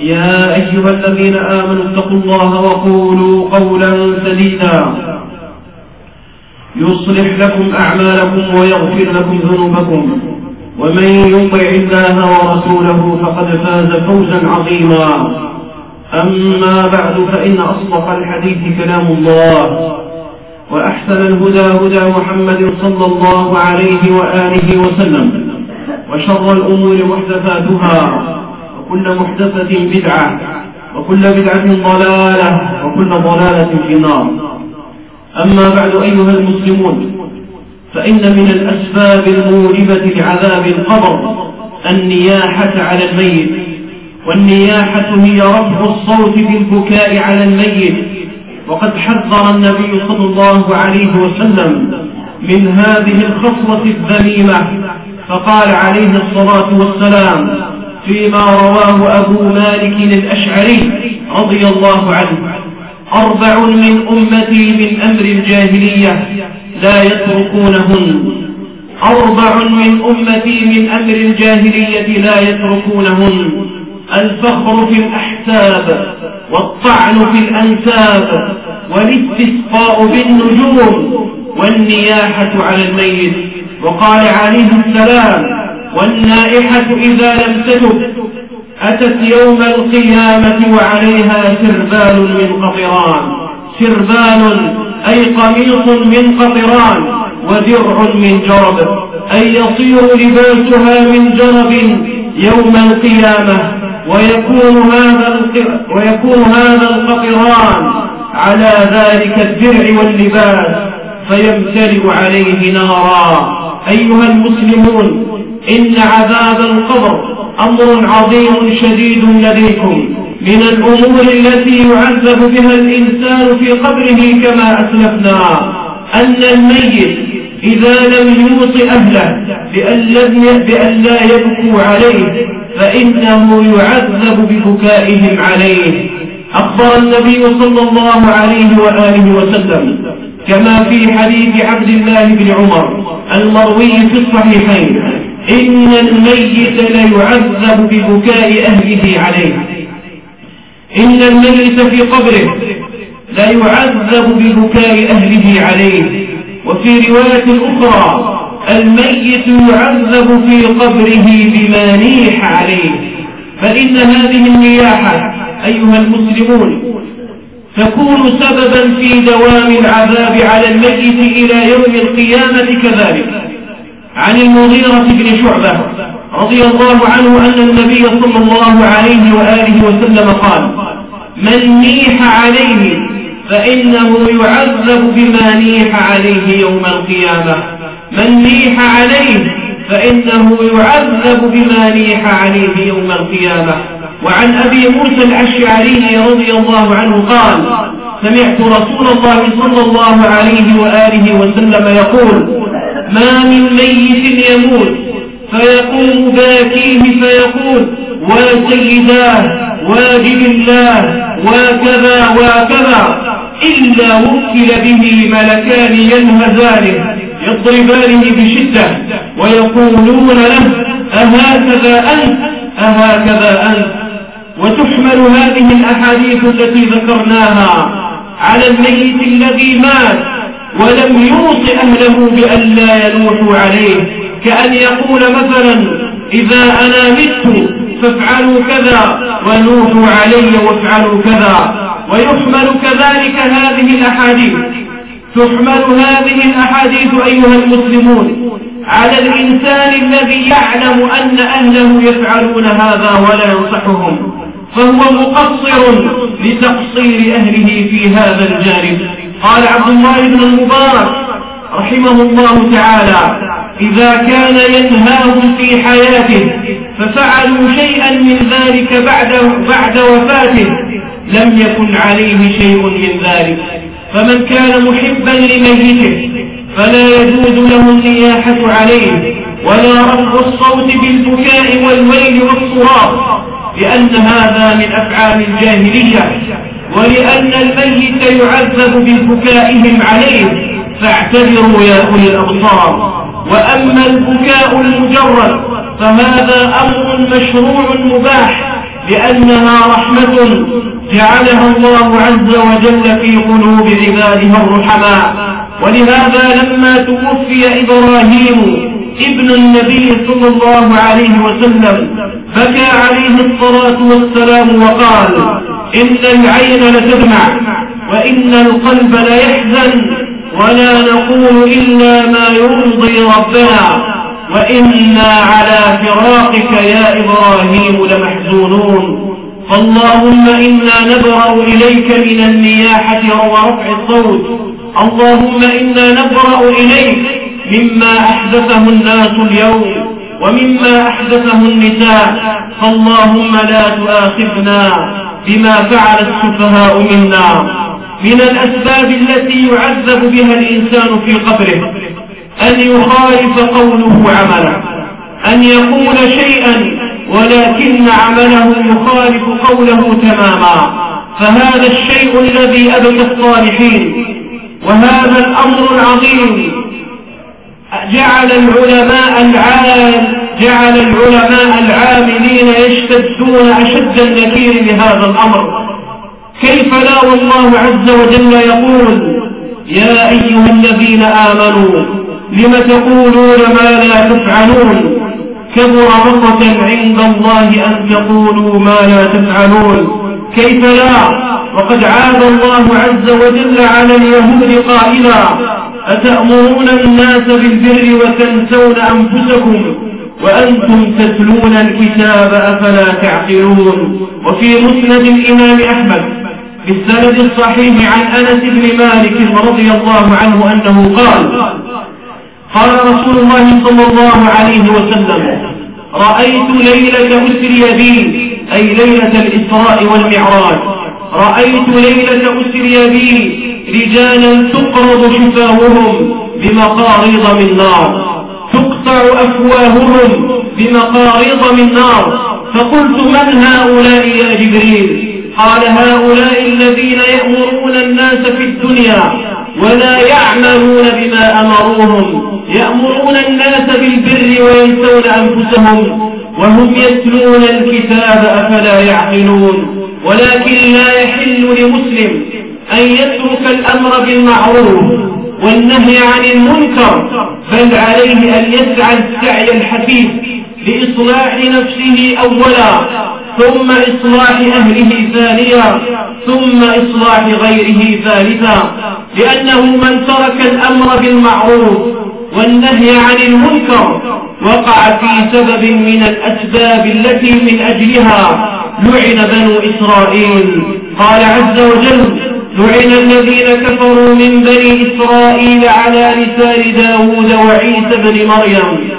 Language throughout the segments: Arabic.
يا أيها الذين آمنوا اتقوا الله وقولوا قولا سديدا. يصلح لكم أعمالكم ويغفر لكم ذنوبكم. ومن يطع الله ورسوله فقد فاز فوزا عظيما. أما بعد فإن أصدق الحديث كلام الله وأحسن الهدى هدى محمد صلى الله عليه وآله وسلم وشر الأمور محدثاتها. وكل محدثة بدعة وكل بدعة ضلالة وكل ضلالة في النار. أما بعد أيها المسلمون فإن من الأسباب الموجبة لعذاب القبر النياحة على الميت. والنياحة هي رفع الصوت بالبكاء على الميت. وقد حذر النبي صلى الله عليه وسلم من هذه الخصلة الذميمة فقال عليه الصلاة والسلام فيما رواه أبو مالك الأشعري رضي الله عنه. أربع من أمتي من أمر الجاهلية لا يتركونهن. أربع من أمتي من أمر الجاهلية لا يتركونهن. الفخر في الأحساب والطعن في الأنساب والاستسقاء بالنجوم والنياحة على الميت. وقال عليه السلام والنائحة إذا لم تتب أتت يوم القيامة وعليها سربال من قطران سربال أي قميص من قطران ودرع من جرب أي يصير لباسها من جرب يوم القيامة ويكون هذا ويكون هذا القطران على ذلك الدرع واللباس فيمتلئ عليه نارا. أيها المسلمون إن عذاب القبر أمر عظيم شديد لديكم من الأمور التي يعذب بها الإنسان في قبره كما أسلفنا أن الميت إذا لم يوص أهله بأن لا يبكوا عليه فإنه يعذب ببكائهم عليه. أخبر النبي صلى الله عليه وآله وسلم كما في حديث عبد الله بن عمر المروي في الصحيحين إن الميت ليعذب ببكاء أهله عليه. إن الميت في قبره لا يعذب ببكاء أهله عليه. وفي رواية أخرى الميت يعذب في قبره بما نيح عليه. فإن هذه النياحة أيها المسلمون تكون سببا في دوام العذاب على الميت إلى يوم القيامة كذلك. عن المغيرة بن شعبة رضي الله عنه أن النبي صلى الله عليه وآله وسلم قال من نيح عليه فإنه يعذب بما نيح عليه يوم القيامة. من نيح عليه فإنه يعذب بما نيح عليه يوم القيامة. وعن أبي موسى الأشعري رضي الله عنه قال سمعت رسول الله صلى الله عليه وآله وسلم يقول ما من ميت يموت فيقوم باكيه فيقول وسيداه واجب الله وكذا وكذا. إلا وكل به ملكان ينهزانه يضربانه بشدة ويقولون له أهكذا أنت أهكذا أنت. وتحمل هذه الأحاديث التي ذكرناها على الميت الذي مات ولم يوص أهله بأن لا يلوحوا عليه كأن يقول مثلا إذا أنا مت فافعلوا كذا ونوحوا علي وافعلوا كذا. ويحمل كذلك هذه الأحاديث. تحمل هذه الأحاديث أيها المسلمون على الإنسان الذي يعلم أن أهله يفعلون هذا ولا ينصحهم فهو مقصر لتقصير أهله في هذا الجانب. قال عبد الله بن المبارك رحمه الله تعالى إذا كان ينهاهم في حياته ففعلوا شيئا من ذلك بعد, بعد وفاته لم يكن عليه شيء من ذلك. فمن كان محبا لميته فلا يجوز له النياحة عليه ولا رفع الصوت بالبكاء والويل والصراخ لأن هذا من أفعال الجاهلية. ولأن الميت يعذب ببكائهم عليه فاعتبروا يا أولي الأبصار. وأما البكاء المجرد فهذا أمر مشروع مباح؟ لأنها رحمة جعلها الله عز وجل في قلوب عباده الرحماء. ولهذا لما توفي إبراهيم ابن النبي صلى الله عليه وسلم بكى عليه الصلاة والسلام وقال إن العين لتدمع وإن القلب ليحزن ولا نقول إلا ما يرضي ربنا وإنا على فراقك يا إبراهيم لمحزونون فاللهم إنا نبرأ إليك من النياحة ورفع الصوت اللهم إنا نبرأ إليك مما أحدثه الناس اليوم ومما أحدثه النساء فاللهم لا تؤاخذنا بما فعل السفهاء منا من الأسباب التي يعذب بها الإنسان في قبره أن يخالف قوله عمله أن يقول شيئا ولكن عمله يخالف قوله تماما. فهذا الشيء الذي أبكى الصالحين وهذا الأمر العظيم جعل العلماء العام جعل العلماء العاملين يشتدون أشد النكير لهذا الأمر. كيف لا والله عز وجل يقول يا أيها الذين آمنوا لم تقولون ما لا تفعلون؟ كبر مقتا عند الله أن تقولوا ما لا تفعلون. كيف لا؟ وقد عاد الله عز وجل على اليهود قائلا أتأمرون الناس بالبر وتنسون أنفسكم؟ وأنتم تتلون الكتاب أفلا تعقلون؟ وفي مسند الإمام أحمد بالسند الصحيح عن أنس بن مالك رضي الله عنه أنه قال قال رسول الله صلى الله عليه وسلم رأيت ليلة أسري بي أي ليلة الإسراء والمعراج. رأيت ليلة أسري بي رجالا تقرض شفاههم بمقاريض من نار. تقطع أفواههم بمقاريض من نار. فقلت من هؤلاء يا جبريل؟ قال هؤلاء الذين يأمرون الناس في الدنيا ولا يعملون بما أمروهم. يأمرون الناس بالبر وينسون أنفسهم وهم يتلون الكتاب أفلا يعقلون. ولكن لا يحل لمسلم أن يترك الأمر بالمعروف والنهي عن المنكر بل عليه أن يسعى السعي الحثيث لإصلاح نفسه أولا ثم إصلاح أهله ثانيا ثم إصلاح غيره ثالثا. لأنه من ترك الأمر بالمعروف والنهي عن المنكر وقع في سبب من الأسباب التي من أجلها لعن بنو إسرائيل. قال عز وجل لعن الذين كفروا من بني إسرائيل على لسان داود وعيسى بن مريم.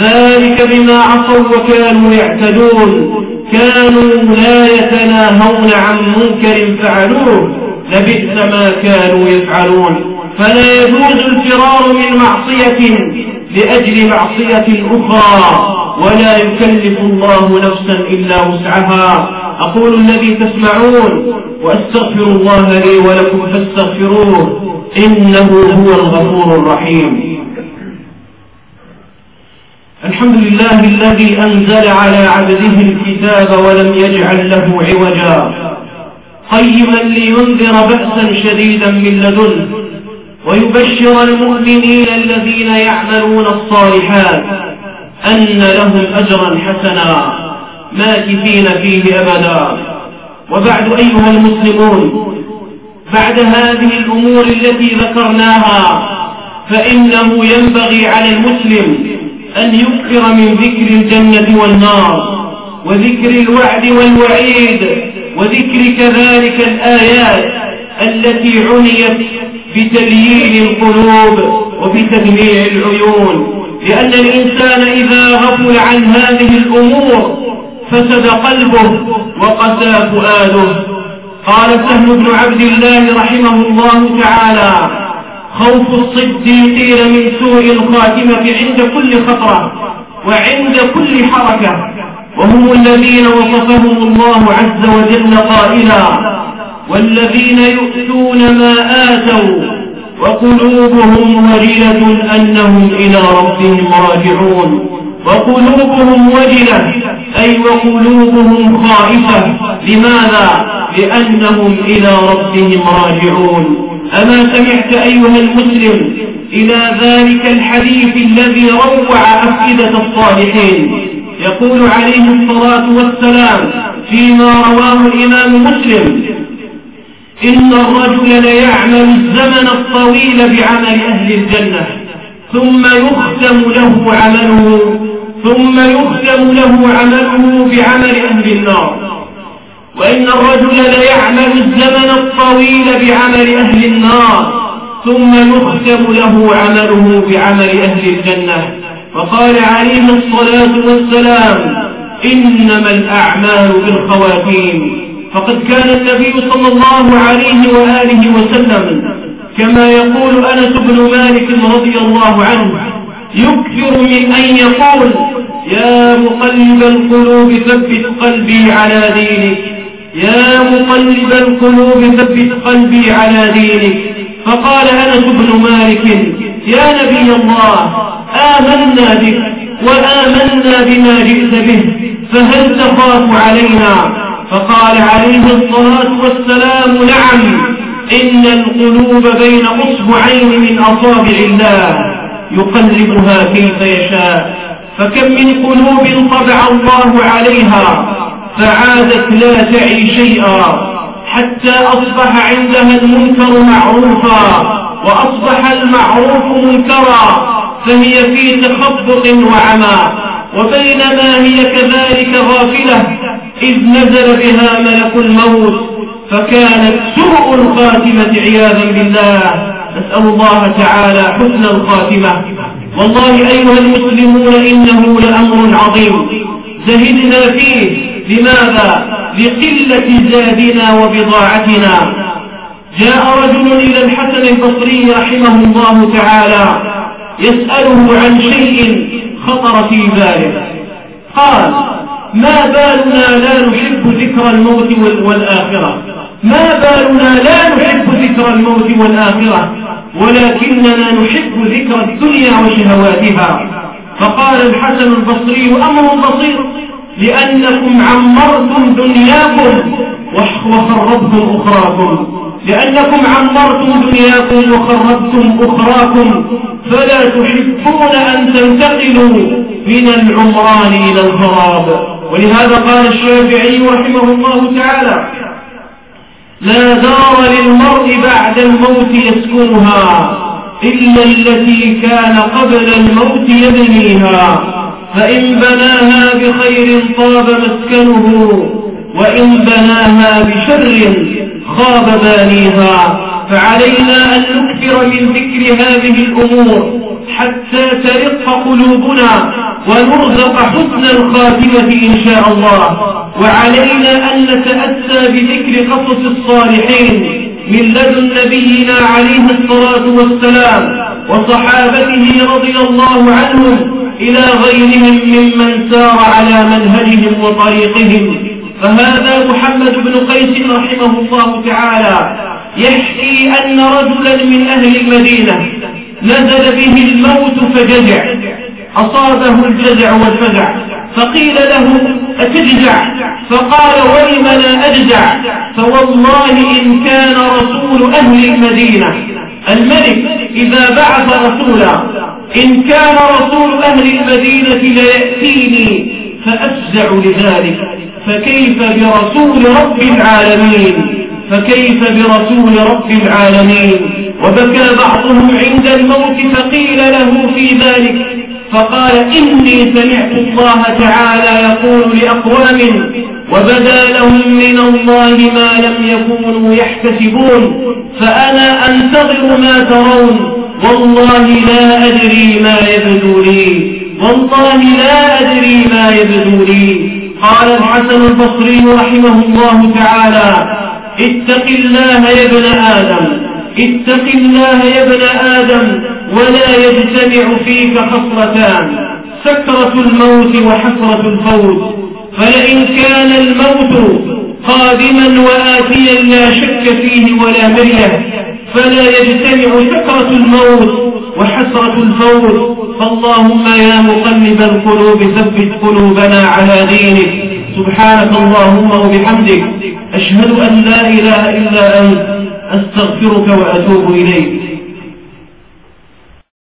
ذلك بما عصوا وكانوا يعتدون. كانوا لا يتناهون عن منكر فعلوه. لبئس ما كانوا يفعلون. فلا يجوز الفرار من معصية لأجل معصية أخرى. ولا يكلف الله نفسا إلا وسعها. أقول الذي تسمعون. وأستغفر الله لي ولكم فاستغفروه إنه هو الغفور الرحيم. الحمد لله الذي أنزل على عبده الكتاب ولم يجعل له عوجا. قيما لينذر بأسا شديدا من لدنه ويبشر المؤمنين الذين يعملون الصالحات أن لهم أجرا حسنا ماكثين فيه أبدا. وبعد أيها المسلمون بعد هذه الأمور التي ذكرناها فإنه ينبغي على المسلم أن يكثر من ذكر الجنة والنار وذكر الوعد والوعيد وذكر كذلك الآيات التي عنيت بتليين القلوب وبتدميع العيون. لأن الإنسان إذا غفل عن هذه الأمور فسد قلبه وقسى فؤاده. قال سهل بن عبد الله رحمه الله تعالى خوف الصديقين من سوء الخاتمة عند كل خطرة وعند كل حركة. وهم الذين وصفهم الله عز وجل قائلا والذين يؤتون ما آتوا وقلوبهم وجلة أنهم إلى ربهم راجعون. وقلوبهم وجلة أي وقلوبهم خائفة. لماذا؟ لأنهم إلى ربهم راجعون. أما سمعت أيها المسلم إلى ذلك الحديث الذي روع أفئدة الصالحين. يقول عليه الصلاة والسلام فيما رواه الإمام مسلم إن الرجل ليعمل الزمن الطويل بعمل أهل الجنة ثم يختم له عمله ثم يختم له عمله بعمل أهل النار. وإن الرجل ليعمل الزمن الطويل بعمل أهل النار ثم يختم له عمله بعمل أهل الجنة. وقال عليه الصلاة والسلام إنما الأعمال بالخواتيم. فقد كان النبي صلى الله عليه وآله وسلم كما يقول أنس بن مالك رضي الله عنه يكثر من أن يقول يا مقلب القلوب ثبت قلبي على دينك يا مقلب القلوب ثبت قلبي على دينك. فقال أنس بن مالك يا نبي الله آمنا بك وآمنا بما جئت به فهل تخاف علينا؟ فقال عليه الصلاة والسلام نعم إن القلوب بين أصبعين من أصابع الله. يقلبها كيف يشاء. فكم من قلوب طبع الله عليها فعادت لا تعي شيئا حتى أصبح عندها المنكر معروفا وأصبح المعروف منكرا فهي في تخبط وعمى. وبينما هي كذلك غافلة إذ نزل بها ملك الموت فكانت سوء الخاتمة عياذا بالله. نسأل الله تعالى حسن الخاتمة. والله أيها المسلمون إنه لأمر عظيم. زهدنا فيه. لماذا؟ لقلة زادنا وبضاعتنا. جاء رجل إلى الحسن البصري رحمه الله تعالى يسأله عن شيء خطر في باله. قال ما بالنا لا نحب ذكر الموت والآخرة. ما بالنا لا نحب ذكر الموت والآخرة. ولكننا نحب ذكر الدنيا وشهواتها. فقال الحسن البصري أمر بسيط لأنكم عمرتم دنياكم وخربتم أخراكم. لأنكم عمرتم دنياكم وخربتم أخراكم. فلا تحبون أن تنتقلوا من العمران إلى الخراب ولهذا قال الشافعي رحمه الله تعالى لا دار للمرء بعد الموت يسكنها إلا التي كان قبل الموت يبنيها فإن بناها بخير طاب مسكنه وإن بناها بشر خاب بانيها. فعلينا أن نكثر من ذكر هذه الأمور حتى ترق قلوبنا ونرزق حسن الخاتمة إن شاء الله. وعلينا أن نتأسى بذكر قصص الصالحين من لدن نبينا عليه الصلاة والسلام وصحابته رضي الله عنهم إلى غيرهم ممن سار على منهجهم وطريقهم. فهذا محمد بن قيس رحمه الله تعالى يحكي أن رجلا من أهل المدينة نزل به الموت فجزع. أصابه الجزع والفزع فقيل له أتجزع؟ فقال ولم لا أجزع؟ فوالله إن كان رسول أهل المدينة. الملك إذا بعث رسولا إن كان رسول أهل المدينة ليأتيني فأفزع لذلك. فكيف برسول رب العالمين؟ فكيف برسول رب العالمين؟ وبكى بعضهم عند الموت فقيل له في ذلك فقال إني سمعت الله تعالى يقول لأقوام وبدا لهم من الله ما لم يكونوا يحتسبون فأنا أنتظر ما ترون والله لا أدري ما يبدو لي والله لا أدري ما يبدو لي قال الحسن البصري رحمه الله تعالى اتق الله يا ابن آدم اتق الله يا ابن آدم ولا يجتمع فيك خصلتان سكرة الموت وحسرة الفوت. فلئن كان الموت قادما وآتيا لا شك فيه ولا مرية فلا يجتمع سكرة الموت وحسرة الفوت. فاللهم يا مقلب القلوب ثبت قلوبنا على دينك. سبحانك اللهم وبحمدك أشهد أن لا إله إلا أنت أستغفرك وأتوب إليك.